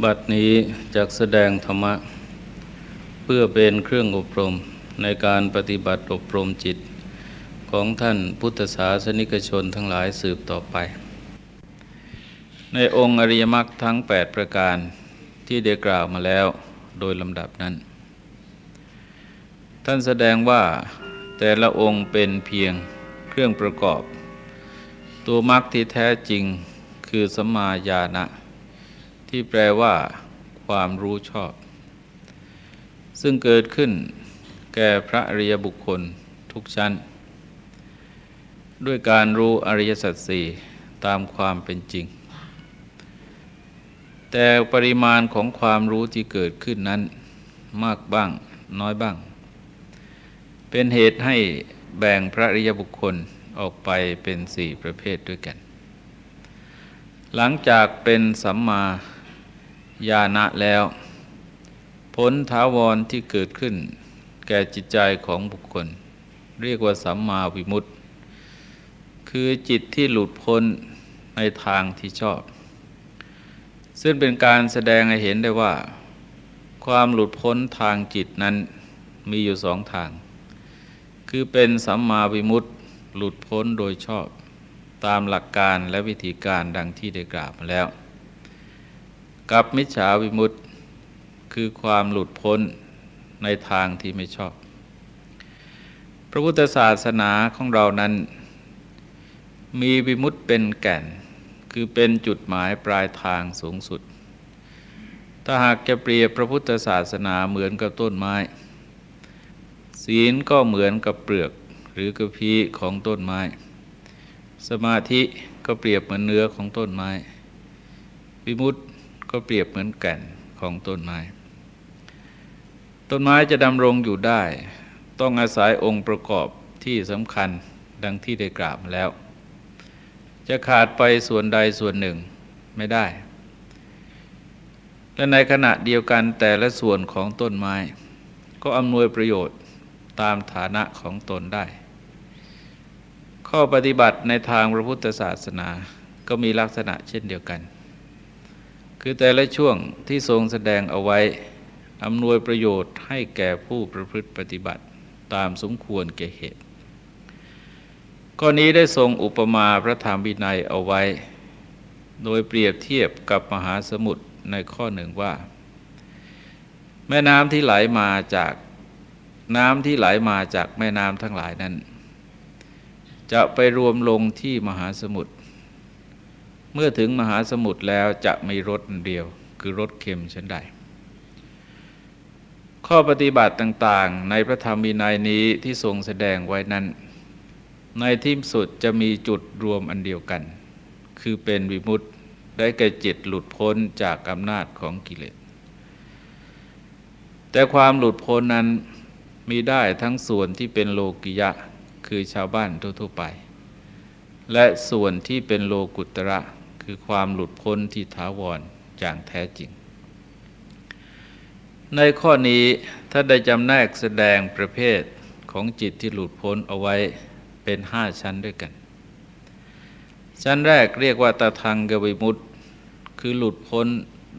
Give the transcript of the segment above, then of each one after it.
บัดนี้จักแสดงธรรมะ เพื่อเป็นเครื่องอบรมในการปฏิบัติอบรมจิต ของท่านพุทธศาสนิกชนทั้งหลายสืบต่อไป ในองค์อริยมรรคทั้ง 8 ประการที่ได้กล่าวมาแล้วโดยลำดับนั้น ท่านแสดงว่าแต่ละองค์เป็นเพียงเครื่องประกอบ ตัวมรรคที่แท้จริงคือสัมมาญาณะ ที่แปลว่าความรู้ชอบ ซึ่งเกิดขึ้นแก่พระอริยบุคคลทุกชั้น ด้วยการรู้อริยสัจสี่ตามความเป็นจริง แต่ปริมาณของความรู้ที่เกิดขึ้นนั้น มากบ้างน้อยบ้าง เป็นเหตุให้แบ่งพระอริยบุคคลออกไปเป็นสี่ประเภทด้วยกัน หลังจากเป็นสัมมา ญาณะแล้ว ผลท้าวรที่เกิดขึ้น แก่จิตใจของบุคคล เรียกว่าสัมมาวิมุตติ คือจิตที่หลุดพ้นในทางที่ชอบ ซึ่งเป็นการแสดงให้เห็นได้ว่า ความหลุดพ้นทางจิตนั้นมีอยู่สองทาง คือเป็นสัมมาวิมุตติหลุดพ้นโดยชอบ ตามหลักการและวิธีการดังที่ได้กล่าวมาแล้ว กับมิจฉาวิมุตติคือความหลุดพ้นในทางที่ไม่ชอบ พระพุทธศาสนาของเรานั้น มีวิมุตติเป็นแก่น คือเป็นจุดหมายปลายทางสูงสุด ถ้าหากจะเปรียบพระพุทธศาสนาเหมือนกับต้นไม้ ศีลก็เหมือนกับเปลือกหรือกระพี้ของต้นไม้ สมาธิก็เปรียบเหมือนเนื้อของต้นไม้ วิมุตติ ก็เปรียบเหมือนแก่นของต้นไม้ ต้นไม้จะดำรงอยู่ได้ ต้องอาศัยองค์ประกอบที่สำคัญดังที่ได้กล่าวมาแล้ว จะขาดไปส่วนใดส่วนหนึ่งไม่ได้ และในขณะเดียวกันแต่ละส่วนของต้นไม้ ก็อำนวยประโยชน์ตามฐานะของตนได้ ข้อปฏิบัติในทางพระพุทธศาสนาก็มีลักษณะเช่นเดียวกัน คือแต่ละช่วงที่ทรงแสดงเอาไว้อำนวยประโยชน์ให้แก่ผู้ประพฤติปฏิบัติตามสมควรแก่เหตุข้อนี้ได้ทรงอุปมาพระธรรมวินัยเอาไว้ โดยเปรียบเทียบกับมหาสมุทรในข้อหนึ่งว่า แม่น้ำที่ไหลมาจากน้ำที่ไหลมาจากแม่น้ำทั้งหลายนั้น จะไปรวมลงที่มหาสมุทร เมื่อถึงมหาสมุทรแล้วจะมีรสเดียว คือรสเค็มเช่นใด ข้อปฏิบัติต่างๆ ในพระธรรมวินัยนี้ที่ทรงแสดงไว้นั้น ในที่สุดจะมีจุดรวมอันเดียวกัน คือเป็นวิมุตติได้แก่จิตหลุดพ้นจากอำนาจของกิเลส แต่ความหลุดพ้นนั้นมีได้ทั้งส่วนที่เป็นโลกิยะ คือชาวบ้านทั่วๆไป และส่วนที่เป็นโลกุตระ คือความหลุดพ้นที่ถาวรอย่างแท้จริง ในข้อนี้ถ้าได้จำแนกแสดงประเภทของจิตที่หลุดพ้นเอาไว้เป็นห้าชั้นด้วยกัน ชั้นแรกเรียกว่าตาทางกวิมุตคือหลุดพ้น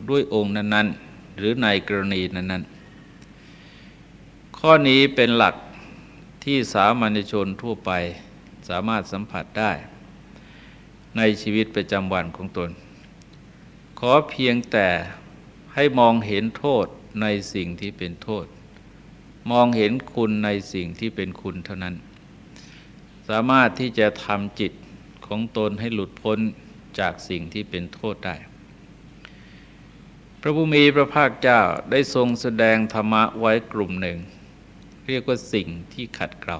ด้วยองค์นั้น ๆ หรือในกรณีนั้น ๆ ข้อนี้เป็นหลักที่สามัญชนทั่วไปสามารถสัมผัสได้ ในชีวิตประจำวันของตน ขอเพียงแต่ให้มองเห็นโทษในสิ่งที่เป็นโทษ มองเห็นคุณในสิ่งที่เป็นคุณเท่านั้น สามารถที่จะทำจิตของตนให้หลุดพ้นจากสิ่งที่เป็นโทษได้ พระผู้มีพระภาคเจ้าได้ทรงแสดงธรรมะไว้กลุ่มหนึ่ง เรียกว่าสิ่งที่ขัดเกลา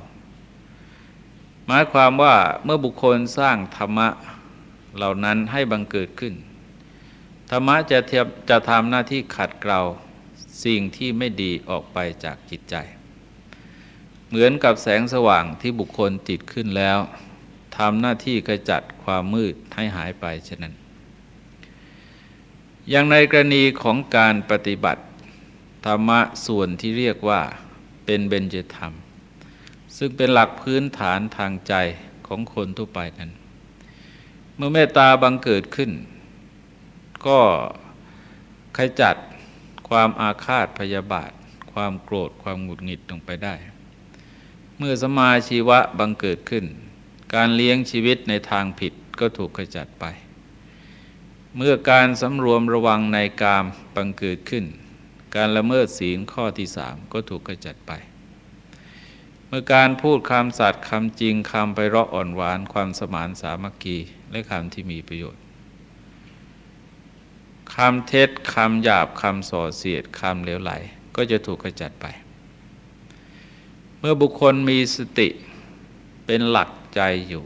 หมายความว่าเมื่อบุคคลสร้างธรรมะ เหล่านั้นให้บังเกิดขึ้น ธรรมะจะจะทำหน้าที่ขัดเกลาสิ่งที่ไม่ดีออกไปจากจิตใจ เหมือนกับแสงสว่างที่บุคคลติดขึ้นแล้วทำหน้าที่ขจัดความมืดให้หายไปฉะนั้น อย่างในกรณีของการปฏิบัติ ธรรมะส่วนที่เรียกว่าเป็นเบญจธรรม ซึ่งเป็นหลักพื้นฐานทางใจของคนทั่วไปนั้น เมื่อเมตตาบังเกิดขึ้น ก็ขจัดความอาฆาตพยาบาท ความโกรธความหงุดหงิดลงไปได้ เมื่อสมาชีวะบังเกิดขึ้น การเลี้ยงชีวิตในทางผิดก็ถูกขจัดไป เมื่อการสำรวมระวังในกามบังเกิดขึ้น การละเมิดศีลข้อที่สามก็ถูกขจัดไป มื่อการพูดคำสัตย์คำจริงคำไปเราะอ่อนหวานความสมานสามัคคีและคำที่มีประโยชน์คำเท็จคำหยาบคำส่อเสียดคำเลวไหล ก็จะถูกขจัดไป เมื่อบุคคลมีสติเป็นหลักใจอยู่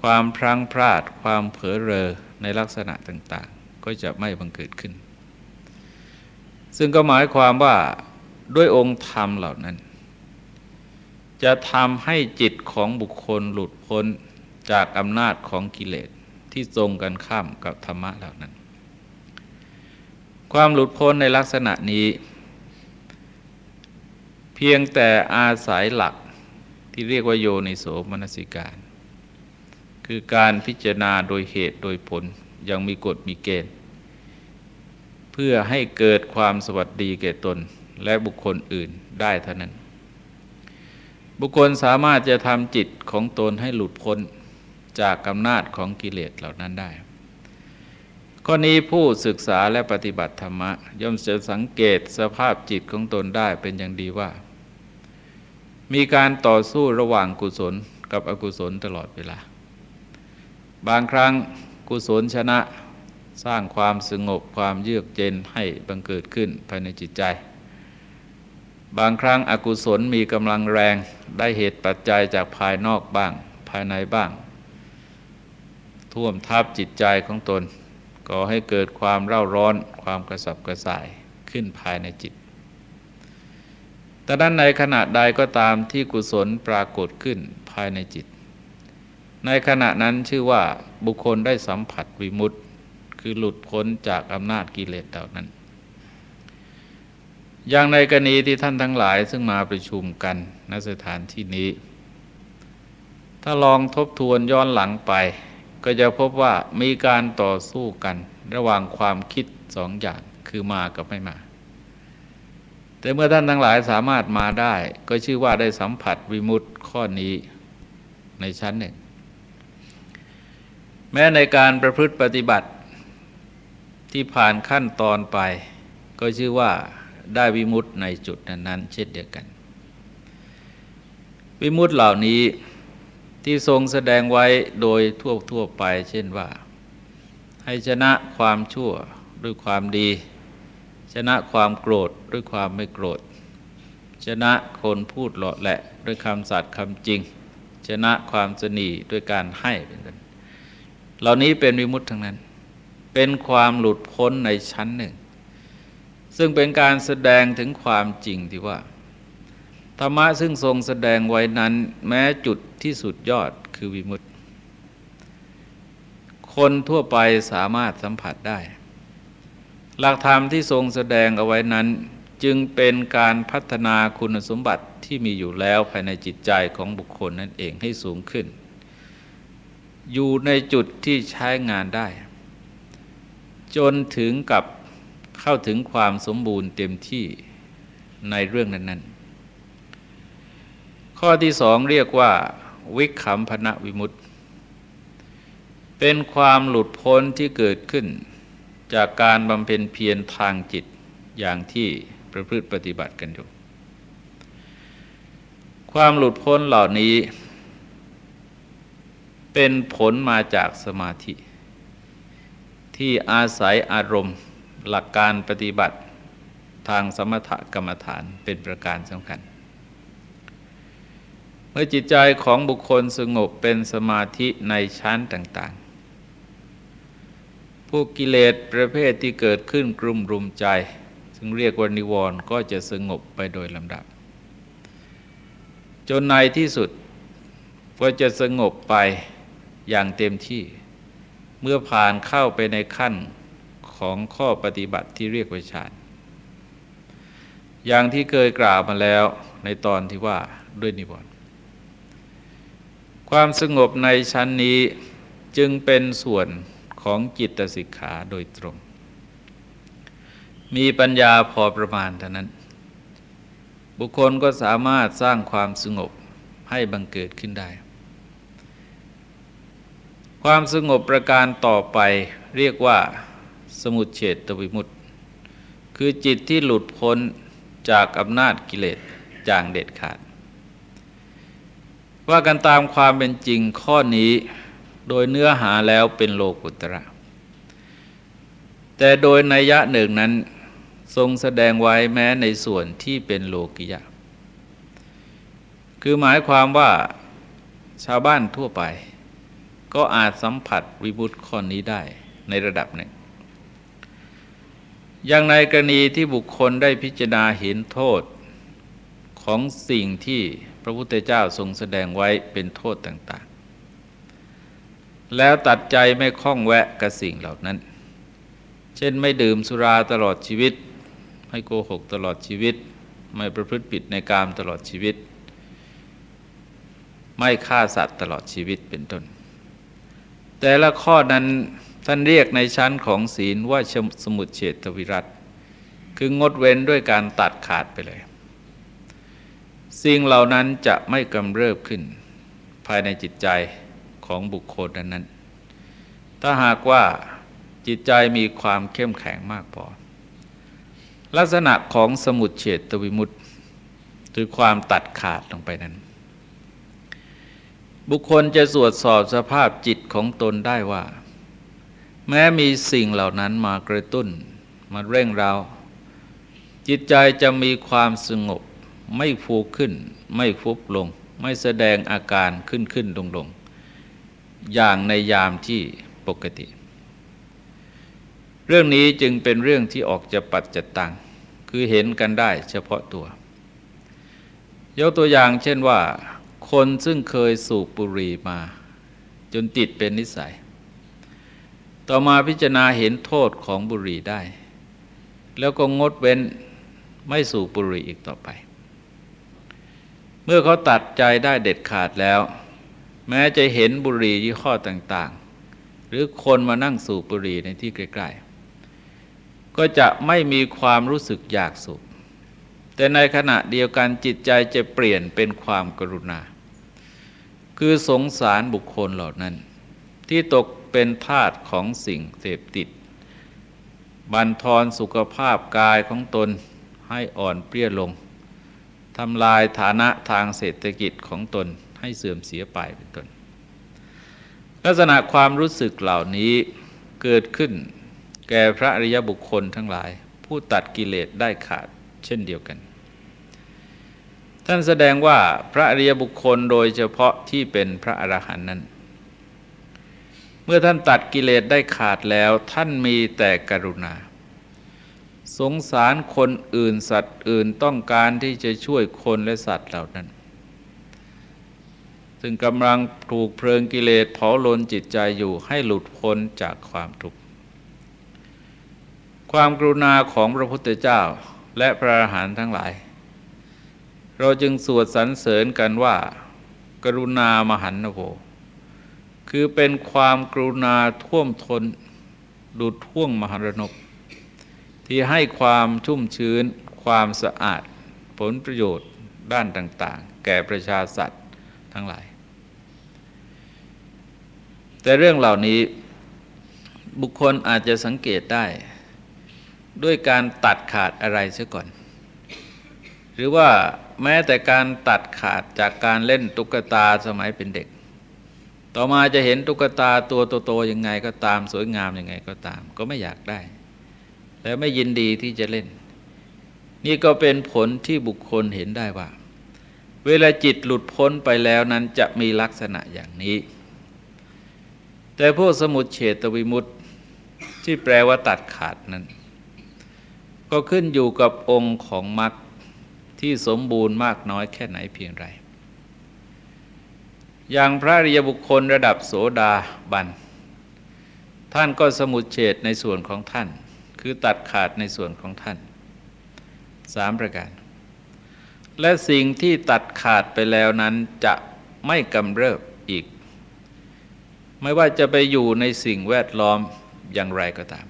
ความพลังพลาดความเผลอเรอในลักษณะต่าง ๆ ก็จะไม่บังเกิดขึ้น ซึ่งก็หมายความว่าด้วยองค์ธรรมเหล่านั้น จะทำให้จิตของบุคคลหลุดพ้นจากอำนาจของกิเลสที่ทรงกันข้ามกับธรรมะเหล่านั้น ความหลุดพ้นในลักษณะนี้ เพียงแต่อาศัยหลักที่เรียกว่าโยนิโสมนสิการ คือการพิจารณาโดยเหตุโดยผลยังมีกฎมีเกณฑ์ เพื่อให้เกิดความสวัสดีแก่ตนและบุคคลอื่นได้เท่านั้น บุคคลสามารถจะทำจิตของตนให้หลุดพ้นจากอำนาจของกิเลสเหล่านั้นได้ ข้อนี้ผู้ศึกษาและปฏิบัติธรรมะ ย่อมจะสังเกตสภาพจิตของตนได้เป็นอย่างดีว่า มีการต่อสู้ระหว่างกุศลกับอกุศลตลอดเวลา บางครั้งกุศลชนะสร้างความสงบความเยือกเย็นให้บังเกิดขึ้นภายในจิตใจ บางครั้งอกุศลมีกำลังแรงได้เหตุปัจจัยจากภายนอกบ้าง ภายในบ้าง ท่วมทับจิตใจของตนก่อให้เกิดความเร่าร้อนความกระสับกระส่ายขึ้นภายในจิตแต่นั้นในขณะใดก็ตามที่กุศลปรากฏขึ้นภายในจิต ในขณะนั้นชื่อว่าบุคคลได้สัมผัสวิมุตต์คือหลุดพ้นจากอำนาจกิเลสเหล่านั้น อย่างในกรณีที่ท่านทั้งหลายซึ่งมาประชุมกันณสถานที่นี้ ถ้าลองทบทวนย้อนหลังไป ก็จะพบว่ามีการต่อสู้กันระหว่างความคิดสองอย่างคือมากับไม่มา แต่เมื่อท่านทั้งหลายสามารถมาได้ ก็ชื่อว่าได้สัมผัสวิมุตข้อนี้ในชั้นหนึ่ง แม้ในการประพฤติปฏิบัติที่ผ่านขั้นตอนไป ก็ชื่อว่า ได้วิมุตในจุดนั้นๆเช่นเดียวกัน วิมุตเหล่านี้ที่ทรงแสดงไว้โดยทั่วทั่วไปเช่นว่า ให้ชนะความชั่วด้วยความดี ชนะความโกรธด้วยความไม่โกรธ ชนะคนพูดหล่อแหละด้วยคำสัตย์คำจริง ชนะความสนีด้วยการให้เป็นต้นเหล่านี้เป็นวิมุตทั้งนั้น เป็นความหลุดพ้นในชั้นหนึ่ง ซึ่งเป็นการแสดงถึงความจริงที่ว่า ธรรมะซึ่งทรงแสดงไว้นั้นแม้จุดที่สุดยอดคือวิมุตติ คนทั่วไปสามารถสัมผัสได้ หลักธรรมที่ทรงแสดงเอาไว้นั้น จึงเป็นการพัฒนาคุณสมบัติที่มีอยู่แล้วภายในจิตใจของบุคคลนั่นเองให้สูงขึ้น อยู่ในจุดที่ใช้งานได้ จนถึงกับ เข้าถึงความสมบูรณ์เต็มที่ในเรื่องนั้นข้อที่สองเรียกว่า วิคัมพนะวิมุตเป็นความหลุดพ้นที่เกิดขึ้น จากการบำเพ็ญเพียรทางจิตอย่างที่ประพฤติปฏิบัติกันอยู่ ความหลุดพ้นเหล่านี้ เป็นผลมาจากสมาธิ ที่อาศัยอารมณ์ หลักการปฏิบัติทางสมถกรรมฐานเป็นประการสำคัญ เมื่อจิตใจของบุคคลสงบเป็นสมาธิในชั้นต่างๆ ผู้กิเลสประเภทที่เกิดขึ้นกลุ่มรุมใจ ซึ่งเรียกว่านิวรณ์ก็จะสงบไปโดยลำดับ จนในที่สุดก็จะสงบไปอย่างเต็มที่ เมื่อผ่านเข้าไปในขั้น ของข้อปฏิบัติที่เรียกว่าฌานอย่างที่เคยกล่าวมาแล้วในตอนที่ว่าด้วยนิวรณ์ความสงบในชั้นนี้จึงเป็นส่วนของจิตสิกขาโดยตรง มีปัญญาพอประมาณเท่านั้น บุคคลก็สามารถสร้างความสงบให้บังเกิดขึ้นได้ ความสงบประการต่อไปเรียกว่า สมุทเฉตวิมุตติคือจิตที่หลุดพ้นจากอำนาจกิเลสอย่างเด็ดขาด ว่ากันตามความเป็นจริงข้อนี้โดยเนื้อหาแล้วเป็นโลกุตระ แต่โดยนัยยะหนึ่งนั้นทรงแสดงไว้แม้ในส่วนที่เป็นโลกิยะ คือหมายความว่าชาวบ้านทั่วไป ก็อาจสัมผัสวิบุตข้อนี้ได้ในระดับหนึ่ง อย่างในกรณีที่บุคคลได้พิจารณาเห็นโทษของสิ่งที่พระพุทธเจ้าทรงแสดงไว้เป็นโทษต่างๆ แล้วตัดใจไม่คล้องแวะกับสิ่งเหล่านั้น เช่นไม่ดื่มสุราตลอดชีวิต ไม่โกหกตลอดชีวิต ไม่ประพฤติผิดในกามตลอดชีวิต ไม่ฆ่าสัตว์ตลอดชีวิตเป็นต้น แต่ละข้อนั้น ท่านเรียกในชั้นของศีลว่าสมุดเฉตวิรัตคืองดเว้นด้วยการตัดขาดไปเลย สิ่งเหล่านั้นจะไม่กำเริบขึ้น ภายในจิตใจของบุคคลนั้น ถ้าหากว่าจิตใจมีความเข้มแข็งมากพอ ลักษณะของสมุดเฉตวิมุตต์คือความตัดขาดลงไปนั้น บุคคลจะสวดสอบสภาพจิตของตนได้ว่า แม้มีสิ่งเหล่านั้นมากระตุ้น มาเร่งเรา จิตใจจะมีความสงบ ไม่ฟูขึ้น ไม่ฟุบลง ไม่แสดงอาการขึ้นขึ้นลงลงอย่างในยามที่ปกติ เรื่องนี้จึงเป็นเรื่องที่ออกจะปัจจตัง คือเห็นกันได้เฉพาะตัว ยกตัวอย่างเช่นว่า คนซึ่งเคยสูบบุหรี่มา จนติดเป็นนิสัย ต่อมาพิจารณาเห็นโทษของบุหรี่ได้ แล้วก็งดเว้นไม่สูบบุหรี่อีกต่อไป เมื่อเขาตัดใจได้เด็ดขาดแล้ว แม้จะเห็นบุหรี่ยี่ห้อต่าง ๆ หรือคนมานั่งสูบบุหรี่ในที่ใกล้ ๆ ก็จะไม่มีความรู้สึกอยากสุขแต่ในขณะเดียวกันจิตใจจะเปลี่ยนเป็นความกรุณา คือสงสารบุคคลเหล่านั้น ที่ตก เป็นทาสของสิ่งเสพติด บันทอนสุขภาพกายของตนให้อ่อนเปรี้ยลงทำลายฐานะทางเศรษฐกิจของตนให้เสื่อมเสียไปเป็นต้นลักษณะความรู้สึกเหล่านี้เกิดขึ้น แก่พระอริยบุคคลทั้งหลาย ผู้ตัดกิเลสได้ขาดเช่นเดียวกัน ท่านแสดงว่าพระอริยบุคคลโดยเฉพาะที่เป็นพระอรหันต์นั้น เมื่อท่านตัดกิเลสได้ขาดแล้วท่านมีแต่กรุณา สงสารคนอื่นสัตว์อื่นต้องการที่จะช่วยคนและสัตว์เหล่านั้น ซึ่งกำลังถูกเพลิงกิเลสเผาลนจิตใจอยู่ให้หลุดพ้นจากความทุกข์ความกรุณาของพระพุทธเจ้าและพระอรหันต์ทั้งหลาย เราจึงสวดสรรเสริญกันว่า กรุณามหันโว คือเป็นความกรุณาท่วมทนดุดท่วงมหรนก ที่ให้ความชุ่มชื้น ความสะอาด ผลประโยชน์ด้านต่าง ๆ แก่ประชาสัตว์ทั้งหลาย แต่เรื่องเหล่านี้บุคคลอาจจะสังเกตได้ ด้วยการตัดขาดอะไรเสียก่อน หรือว่าแม้แต่การตัดขาดจากการเล่นตุ๊กตาสมัยเป็นเด็ก ต่อมาจะเห็นตุ๊กตาตัวโตๆยังไงก็ตามสวยงามยังไงก็ตาม ก็ไม่อยากได้ และไม่ยินดีที่จะเล่น นี่ก็เป็นผลที่บุคคลเห็นได้ว่า เวลาจิตหลุดพ้นไปแล้วนั้นจะมีลักษณะอย่างนี้ แต่พวกสมุดเฉตวิมุตติที่แปลว่าตัดขาดนั้น ก็ขึ้นอยู่กับองค์ของมรรคที่สมบูรณ์มากน้อยแค่ไหนเพียงไร อย่างพระริยบุคคลระดับโสดาบัน ท่านก็สมุดเฉดในส่วนของท่าน คือตัดขาดในส่วนของท่านสามประการ และสิ่งที่ตัดขาดไปแล้วนั้นจะไม่กำเริบอีก ไม่ว่าจะไปอยู่ในสิ่งแวดล้อมอย่างไรก็ตาม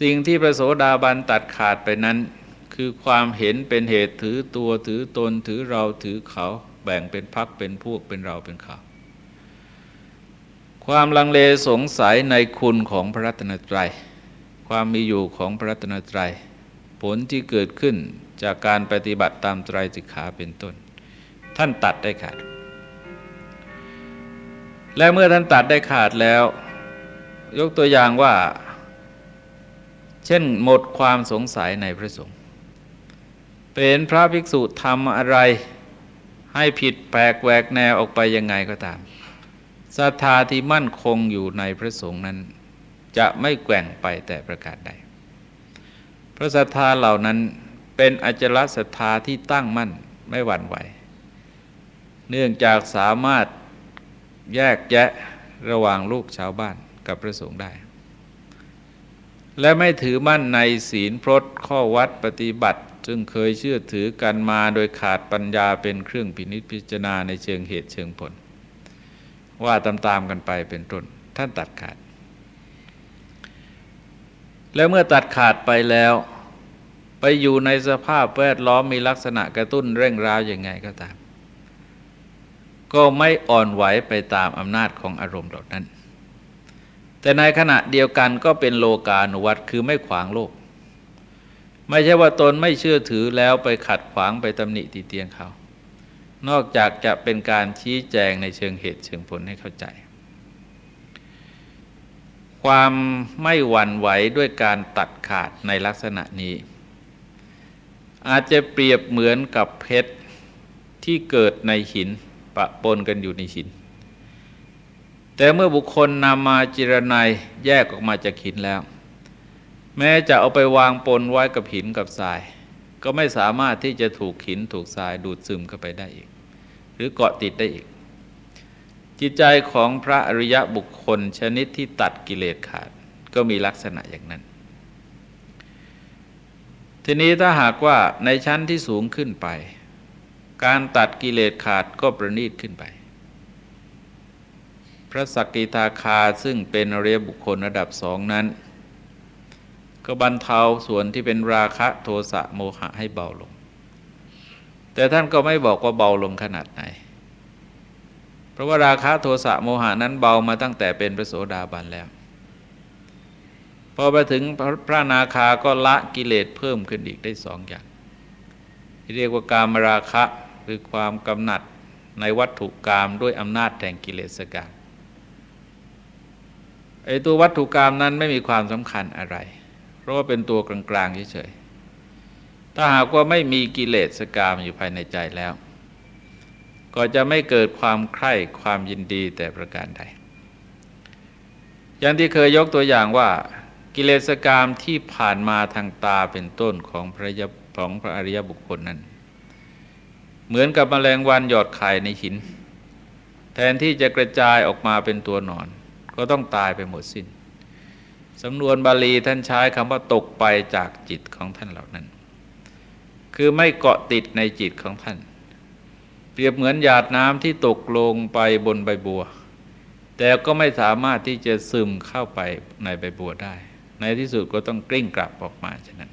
สิ่งที่พระโสดาบันตัดขาดไปนั้น คือความเห็นเป็นเหตุถือตัวถือตนถือเราถือเขา แบ่งเป็นพักเป็นพวกเป็นเราเป็นเขาความลังเลสงสัยในคุณของพระรัตนตรัย ความมีอยู่ของพระรัตนตรัย ผลที่เกิดขึ้นจากการปฏิบัติตามไตรสิกขาเป็นต้น ท่านตัดได้ขาด และเมื่อท่านตัดได้ขาดแล้ว ยกตัวอย่างว่า เช่นหมดความสงสัยในพระสงฆ์เป็นพระภิกษุทำอะไร ให้ผิดแปลกแหวกแนวออกไปยังไงก็ตามศรัทธาที่มั่นคงอยู่ในพระสงฆ์นั้น จะไม่แกว่งไปแต่ประการใดพระศรัทธาเหล่านั้นเป็นอจลศรัทธาที่ตั้งมั่นไม่หวั่นไหว เนื่องจากสามารถแยกแยะระหว่างลูกชาวบ้านกับพระสงฆ์ได้ และไม่ถือมั่นในศีลพรตข้อวัดปฏิบัติ ซึ่งเคยเชื่อถือกันมาโดยขาดปัญญาเป็นเครื่องพินิจพิจารณาในเชิงเหตุเชิงผล ว่าตามๆกันไปเป็นต้นท่านตัดขาด แล้วเมื่อตัดขาดไปแล้ว ไปอยู่ในสภาพแวดล้อมมีลักษณะกระตุ้นเร่งร้าวยังไงก็ตาม ก็ไม่อ่อนไหวไปตามอำนาจของอารมณ์เหล่านั้น แต่ในขณะเดียวกันก็เป็นโลกาณวัตคือไม่ขวางโลก ไม่ใช่ว่าตนไม่เชื่อถือแล้วไปขัดขวางไปตำหนิตีเตียงเขา นอกจากจะเป็นการชี้แจงในเชิงเหตุเชิงผลให้เข้าใจ ความไม่หวั่นไหวด้วยการตัดขาดในลักษณะนี้ อาจจะเปรียบเหมือนกับเพชรที่เกิดในหินปะปนกันอยู่ในหิน แต่เมื่อบุคคลนำมาจิรนัยแยกออกมาจากหินแล้ว แม้จะเอาไปวางปนไว้กับหินกับทราย ก็ไม่สามารถที่จะถูกหินถูกทรายดูดซึมเข้าไปได้อีก หรือเกาะติดได้อีก จิตใจของพระอริยะบุคคลชนิดที่ตัดกิเลสขาดก็มีลักษณะอย่างนั้น ทีนี้ถ้าหากว่าในชั้นที่สูงขึ้นไป การตัดกิเลสขาดก็ประณีตขึ้นไป พระสกิทาคาซึ่งเป็นอริยบุคคลระดับสองนั้น ก็บรรเทาส่วนที่เป็นราคะโทสะโมหะให้เบาลง แต่ท่านก็ไม่บอกว่าเบาลงขนาดไหน เพราะว่าราคะโทสะโมหะนั้นเบามาตั้งแต่เป็นพระโสดาบันแล้ว พอไปถึงพระนาคาก็ละกิเลสเพิ่มขึ้นอีกได้สองอย่าง ที่เรียกว่าการมราคะคือความกำหนัดในวัตถุกรรมด้วยอำนาจแห่งกิเลสกรรมไอตัววัตถุกรรมนั้นไม่มีความสำคัญอะไร ราะว่าเป็นตัวกลางๆเฉยๆถ้าหากว่าไม่มีกิเลสกามอยู่ภายในใจแล้ว ก็จะไม่เกิดความใคร่ความยินดีแต่ประการใด อย่างที่เคยยกตัวอย่างว่า กิเลสกามที่ผ่านมาทางตาเป็นต้นของพระยของพระอริยบุคคลนั้น เหมือนกับมแมลงวันหยอดไข่ในหิน แทนที่จะกระจายออกมาเป็นตัวหนอน ก็ต้องตายไปหมดสิน้น สำนวนบาลีท่านใช้คำว่าตกไปจากจิตของท่านเหล่านั้น คือไม่เกาะติดในจิตของท่าน เปรียบเหมือนหยาดน้ำที่ตกลงไปบนใบบัว แต่ก็ไม่สามารถที่จะซึมเข้าไปในใบบัวได้ ในที่สุดก็ต้องกลิ้งกลับออกมาฉะนั้น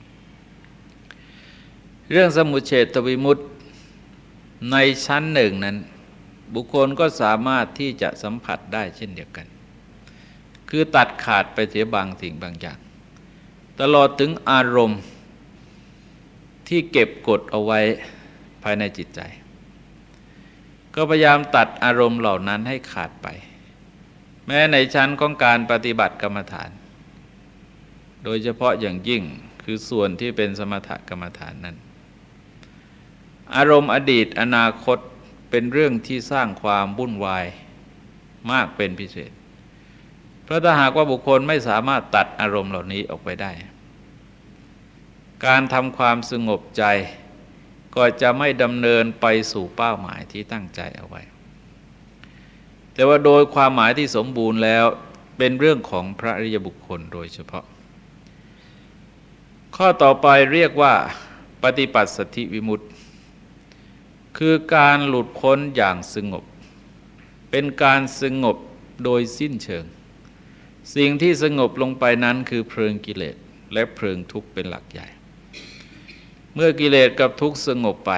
เรื่องสมุเฉตวิมุตในชั้นหนึ่งนั้น บุคคลก็สามารถที่จะสัมผัสได้เช่นเดียวกัน คือตัดขาดไปเสียบางสิ่งบางอย่าง ตลอดถึงอารมณ์ที่เก็บกดเอาไว้ภายในจิตใจ ก็พยายามตัดอารมณ์เหล่านั้นให้ขาดไป แม้ในชั้นของการปฏิบัติกรรมฐาน โดยเฉพาะอย่างยิ่งคือส่วนที่เป็นสมถกรรมฐานนั้น อารมณ์อดีตอนาคตเป็นเรื่องที่สร้างความวุ่นวายมากเป็นพิเศษ เพราะถ้าหากว่าบุคคลไม่สามารถตัดอารมณ์เหล่านี้ออกไปได้ การทำความสงบใจ ก็จะไม่ดำเนินไปสู่เป้าหมายที่ตั้งใจเอาไว้ แต่ว่าโดยความหมายที่สมบูรณ์แล้วเป็นเรื่องของพระอริยบุคคลโดยเฉพาะ ข้อต่อไปเรียกว่าปฏิปัสสธิวิมุตติ คือการหลุดพ้นอย่างสงบ เป็นการสงบโดยสิ้นเชิง สิ่งที่สงบลงไปนั้นคือเพลิงกิเลสและเพลิงทุกข์เป็นหลักใหญ่ เมื่อกิเลสกับทุกข์สงบไป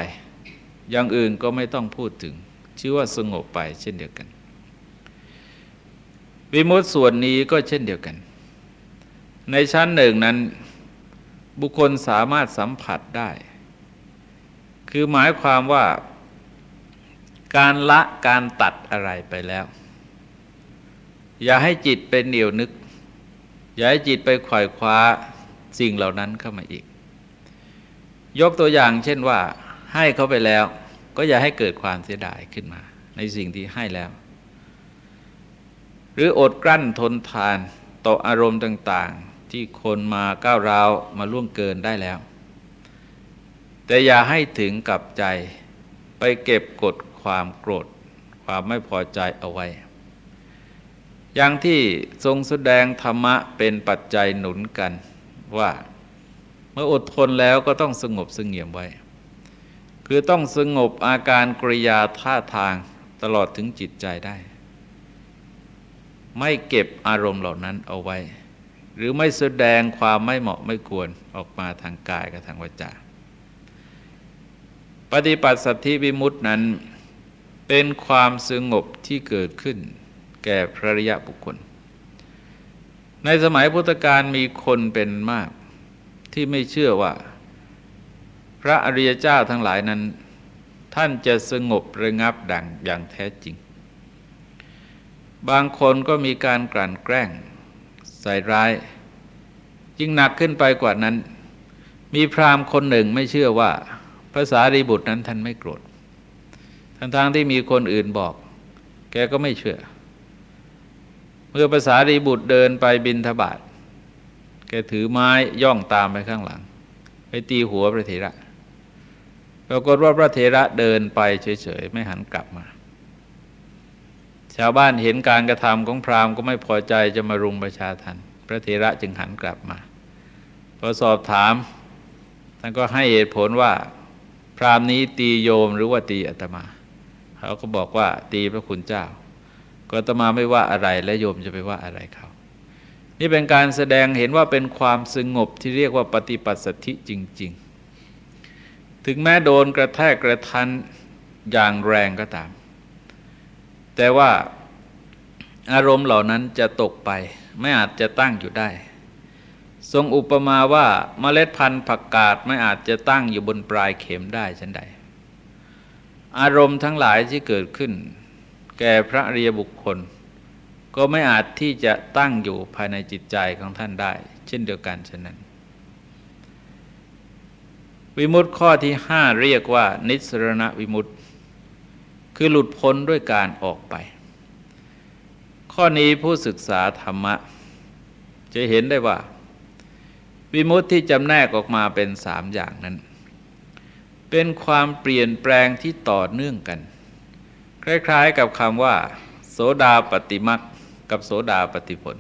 อย่างอื่นก็ไม่ต้องพูดถึง ชื่อว่าสงบไปเช่นเดียวกัน วิมุตติส่วนนี้ก็เช่นเดียวกัน ในชั้นหนึ่งนั้น บุคคลสามารถสัมผัสได้ คือหมายความว่าการละการตัดอะไรไปแล้ว อย่าให้จิตเป็นเหนียวนึก อย่าให้จิตไปขวายคว้าสิ่งเหล่านั้นเข้ามาอีก ยกตัวอย่างเช่นว่า ให้เขาไปแล้ว ก็อย่าให้เกิดความเสียดายขึ้นมา ในสิ่งที่ให้แล้ว หรืออดกลั้นทนทานต่ออารมณ์ต่าง ๆ ที่คนมาก้าวร้าวมาล่วงเกินได้แล้ว แต่อย่าให้ถึงกับใจไปเก็บกดความโกรธ ความไม่พอใจเอาไว้ อย่างที่ทรงแสดงธรรมะเป็นปัจจัยหนุนกันว่า เมื่ออดทนแล้วก็ต้องสงบสงเงียมไว้ คือต้องสงบอาการกริยาท่าทางตลอดถึงจิตใจได้ ไม่เก็บอารมณ์เหล่านั้นเอาไว้ หรือไม่แสดงความไม่เหมาะไม่ควรออกมาทางกายกับทางวาจาปฏิปัติสัตธิวิมุตินั้นเป็นความสงบที่เกิดขึ้น แก่พระริยะบุคคล ในสมัยพุทธกาลมีคนเป็นมาก ที่ไม่เชื่อว่า พระอริยเจ้าทั้งหลายนั้น ท่านจะสงบระงับดังอย่างแท้จริง บางคนก็มีการกลั่นแกล้ง ใส่ร้าย ยิ่งหนักขึ้นไปกว่านั้น มีพราหมณ์คนหนึ่งไม่เชื่อว่าภาษารีบุตรนั้นท่านไม่โกรธทั้งๆที่มีคนอื่นบอก แกก็ไม่เชื่อ เมื่อภาษารีบุตรเดินไปบินทบาทแกถือไม้ย่องตามไปข้างหลัง ไปตีหัวพระเถระปรากฏว่าพระเถระเดินไปเฉยๆ ไม่หันกลับมา ชาวบ้านเห็นการกระทำของพราหมณ์ก็ไม่พอใจจะมารุงประชาทันพระเถระจึงหันกลับมาพอสอบถามท่านก็ให้เหตุผลว่า พราหมณ์นี้ตีโยมหรือว่าตีอาตมา เขาก็บอกว่าตีพระคุณเจ้า ก็ตมาไม่ว่าอะไรและโยมจะไปว่าอะไรเขานี่เป็นการแสดงเห็นว่าเป็นความสงบที่เรียกว่าปฏิปัสสธิจริง ๆ ถึงแม้โดนกระแทกกระทันอย่างแรงก็ตาม แต่ว่าอารมณ์เหล่านั้นจะตกไป ไม่อาจจะตั้งอยู่ได้ ทรงอุปมาว่าเมล็ดพันธุ์ผักกาดไม่อาจจะตั้งอยู่บนปลายเข็มได้ฉันใด อารมณ์ทั้งหลายที่เกิดขึ้น แก่พระเรียบุคคล ก็ไม่อาจที่จะตั้งอยู่ภายในจิตใจของท่านได้ เช่นเดียวกันฉะนั้น วิมุตติข้อที่ห้าเรียกว่า นิสรณวิมุตติ คือหลุดพ้นด้วยการออกไป ข้อนี้ผู้ศึกษาธรรมะ จะเห็นได้ว่า วิมุตติที่จำแนกออกมาเป็นสามอย่างนั้น เป็นความเปลี่ยนแปลงที่ต่อเนื่องกัน คล้ายๆกับคำว่า โสดาปฏิมักกับโสดาปฏิผล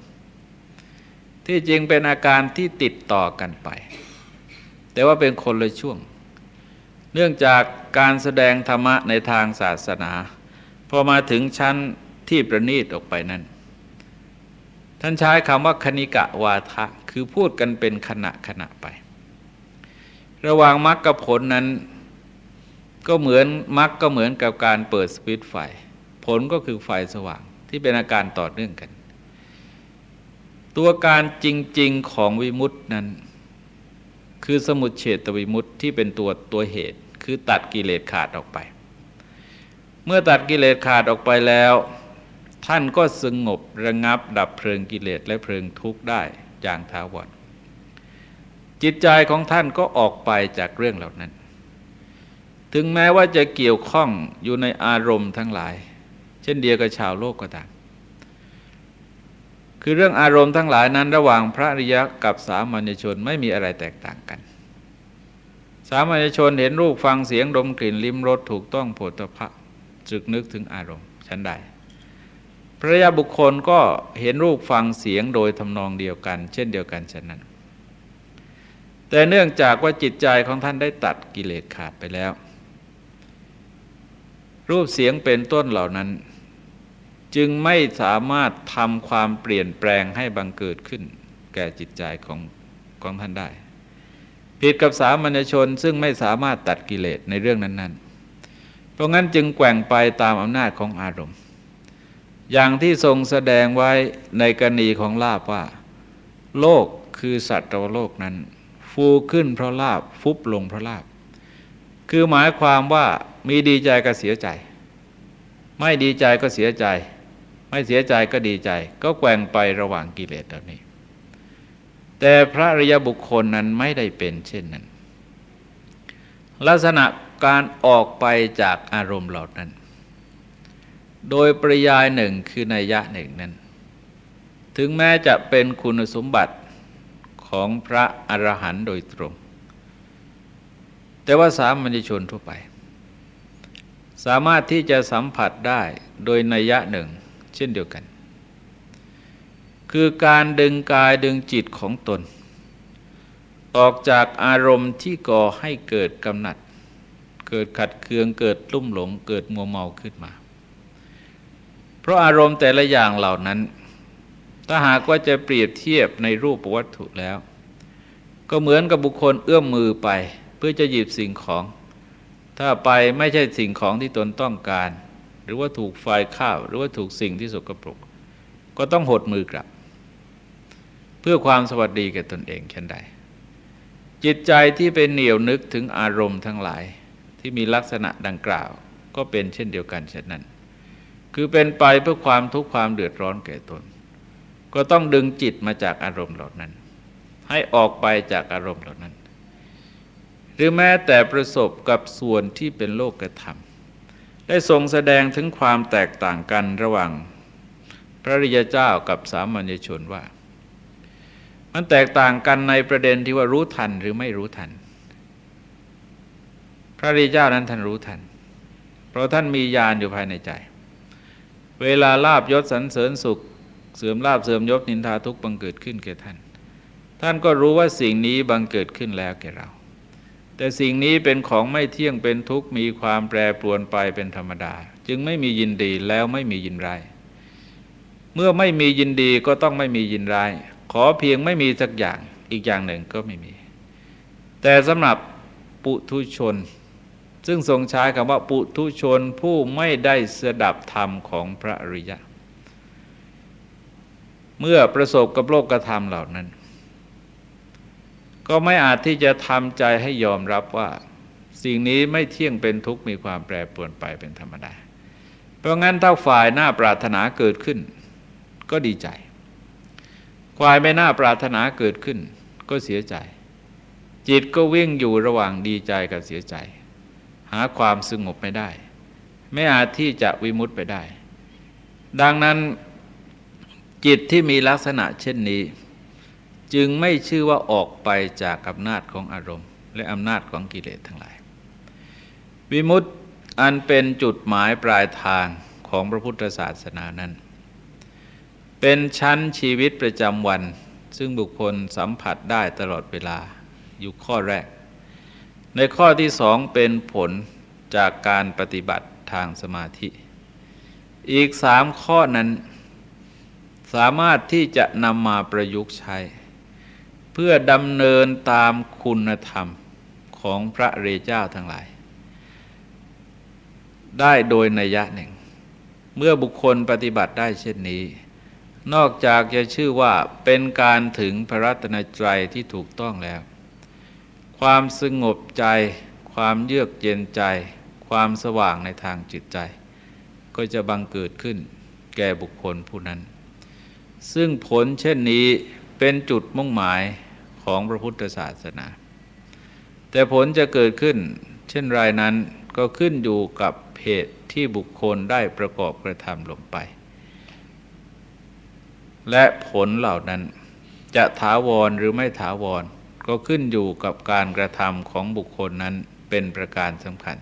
ที่จริงเป็นอาการที่ติดต่อกันไป แต่ว่าเป็นคนละช่วง เนื่องจากการแสดงธรรมะในทางศาสนา พอมาถึงชั้นที่ประณีตออกไปนั้น ท่านใช้คำว่าคณิกะวาทะ คือพูดกันเป็นขณะขณะไป ระหว่างมรรคผลนั้น ก็เหมือนมรรคก็เหมือนกับการเปิดสวิตไฟ ผลก็คือไฟสว่างที่เป็นอาการต่อเนื่องกัน ตัวการจริง ๆ ของวิมุตินั้น คือสมุทเฉตวิมุตที่เป็นตัวตัวเหตุ คือตัดกิเลสขาดออกไป เมื่อตัดกิเลสขาดออกไปแล้ว ท่านก็สงบระงับดับเพลิงกิเลสและเพลิงทุกข์ได้อย่างท้าวรจิตใจของท่านก็ออกไปจากเรื่องเหล่านั้น ถึงแม้ว่าจะเกี่ยวข้องอยู่ในอารมณ์ทั้งหลาย เช่นเดียวกับชาวโลกก็ตาม คือเรื่องอารมณ์ทั้งหลายนั้น ระหว่างพระอริยะกับสามัญชนไม่มีอะไรแตกต่างกัน สามัญชนเห็นรูปฟังเสียงดมกลิ่นลิ้มรสถูกต้องโผฏฐะจึกนึกถึงอารมณ์ชั้นใด พระยาบุคคลก็เห็นรูปฟังเสียงโดยทำนองเดียวกัน เช่นเดียวกันฉะนั้น แต่เนื่องจากว่าจิตใจของท่านได้ตัดกิเลสขาดไปแล้ว รูปเสียงเป็นต้นเหล่านั้น จึงไม่สามารถทำความเปลี่ยนแปลงให้บังเกิดขึ้น แก่จิตใจของของท่านได้ ผิดกับสามัญชนซึ่งไม่สามารถตัดกิเลสในเรื่องนั้น ๆ เพราะงั้นจึงแกว่งไปตามอำนาจของอารมณ์ อย่างที่ทรงแสดงไว้ในกรณีของลาบว่า โลกคือสัตว์โลกนั้น ฟูขึ้นเพราะลาบฟุบลงเพราะลาบ คือหมายความว่ามีดีใจก็เสียใจ ไม่ดีใจก็เสียใจ ไม่เสียใจก็ดีใจ ก็แกว่งไประหว่างกิเลสเหล่านี้ แต่พระริยบุคคลนั้นไม่ได้เป็นเช่นนั้น ลักษณะการออกไปจากอารมณ์เหล่านั้น โดยปริยายหนึ่งคือนัยยะหนึ่งนั้น ถึงแม้จะเป็นคุณสมบัติของพระอรหันต์โดยตรง แต่ว่าสามัญชนทั่วไป สามารถที่จะสัมผัสได้โดยนัยยะหนึ่ง เช่นเดียวกัน คือการดึงกายดึงจิตของตน ออกจากอารมณ์ที่ก่อให้เกิดกำหนัด เกิดขัดเคืองเกิดลุ่มหลง เกิดมัวเมาขึ้นมา เพราะอารมณ์แต่ละอย่างเหล่านั้น ถ้าหากว่าจะเปรียบเทียบในรูปวัตถุแล้ว ก็เหมือนกับบุคคลเอื้อมมือไป เพื่อจะหยิบสิ่งของ ถ้าไปไม่ใช่สิ่งของที่ตนต้องการ หรือว่าถูกไฟข้าว หรือว่าถูกสิ่งที่สกปรก ก็ต้องหดมือกลับ เพื่อความสวัสดีแก่ตนเองเช่นใด จิตใจที่เป็นเหนียวนึกถึงอารมณ์ทั้งหลาย ที่มีลักษณะดังกล่าว ก็เป็นเช่นเดียวกันเช่นนั้น คือเป็นไปเพื่อความทุกข์ความเดือดร้อนแก่ตน ก็ต้องดึงจิตมาจากอารมณ์เหล่านั้น ให้ออกไปจากอารมณ์เหล่านั้น หรือแม้แต่ประสบกับส่วนที่เป็นโลกธรรม ได้ทรงแสดงถึงความแตกต่างกันระหว่าง พระริยเจ้ากับสามัญชนว่า มันแตกต่างกันในประเด็นที่ว่ารู้ทันหรือไม่รู้ทัน พระริยเจ้านั้นท่านรู้ทัน เพราะท่านมีญาณอยู่ภายในใจ เวลาลาบยศสรรเสริญสุข เสื่อมลาบเสื่อมยศนินทาทุกบังเกิดขึ้นแก่ท่าน ท่านก็รู้ว่าสิ่งนี้บังเกิดขึ้นแล้วแก่เรา แต่สิ่งนี้เป็นของไม่เที่ยงเป็นทุกข์มีความแปรปรวนไปเป็นธรรมดา จึงไม่มียินดีแล้วไม่มียินร้ายเมื่อไม่มียินดีก็ต้องไม่มียินร้าย ขอเพียงไม่มีสักอย่างอีกอย่างหนึ่งก็ไม่มี แต่สำหรับปุถุชน ซึ่งทรงใช้คำว่าปุถุชนผู้ไม่ได้สดับธรรมของพระอริยะ เมื่อประสบกับโลกกระทำเหล่านั้น ก็ไม่อาจที่จะทำใจให้ยอมรับว่า สิ่งนี้ไม่เที่ยงเป็นทุกข์มีความแปรปรวนไปเป็นธรรมดา เพราะงั้นถ้าฝ่ายหน้าปรารถนาเกิดขึ้น ก็ดีใจฝ่ายไม่น่าปรารถนาเกิดขึ้น ก็เสียใจ จิตก็วิ่งอยู่ระหว่างดีใจกับเสียใจ หาความสงบไม่ได้ ไม่อาจที่จะวิมุตไปได้ ดังนั้นจิตที่มีลักษณะเช่นนี้ จึงไม่ชื่อว่าออกไปจากอำนาจของอารมณ์ และอำนาจของกิเลสทั้งหลาย วิมุตติอันเป็นจุดหมายปลายทางของพระพุทธศาสนานั้น เป็นชั้นชีวิตประจำวัน ซึ่งบุคคลสัมผัสได้ตลอดเวลาอยู่ข้อแรก ในข้อที่สองเป็นผลจากการปฏิบัติทางสมาธิ อีกสามข้อนั้นสามารถที่จะนำมาประยุกต์ใช้ พื่อดำเนินตามคุณธรรมของพระเรเจ้าทั้งหลาย ได้โดยนัยะหนึ่ง เมื่อบุคคลปฏิบัติได้เช่นนี้ นอกจากจะชื่อว่าเป็นการถึงพระรัตนตรัยที่ถูกต้องแล้ว ความสงบใจ ความเยือกเย็นใจ ความสว่างในทางจิตใจ ก็จะบังเกิดขึ้นแก่บุคคลผู้นั้น ซึ่งผลเช่นนี้เป็นจุดมุ่งหมาย ของพระพุทธศาสนา แต่ผลจะเกิดขึ้น เช่นไรนั้นก็ขึ้นอยู่กับเหตุที่บุคคลได้ประกอบกระทำลงไป และผลเหล่านั้นจะถาวรหรือไม่ถาวร ก็ขึ้นอยู่กับการกระทำของบุคคลนั้นเป็นประการสำคัญ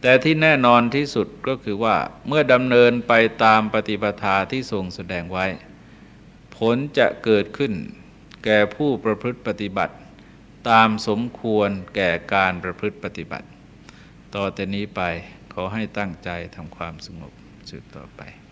แต่ที่แน่นอนที่สุดก็คือว่าเมื่อดำเนินไปตามปฏิปทาที่ทรงแสดงไว้ ผลจะเกิดขึ้น แก่ผู้ประพฤติปฏิบัติ ตามสมควรแก่การประพฤติปฏิบัติ ต่อแต่นี้ไปขอให้ตั้งใจทำความสงบสืบต่อไป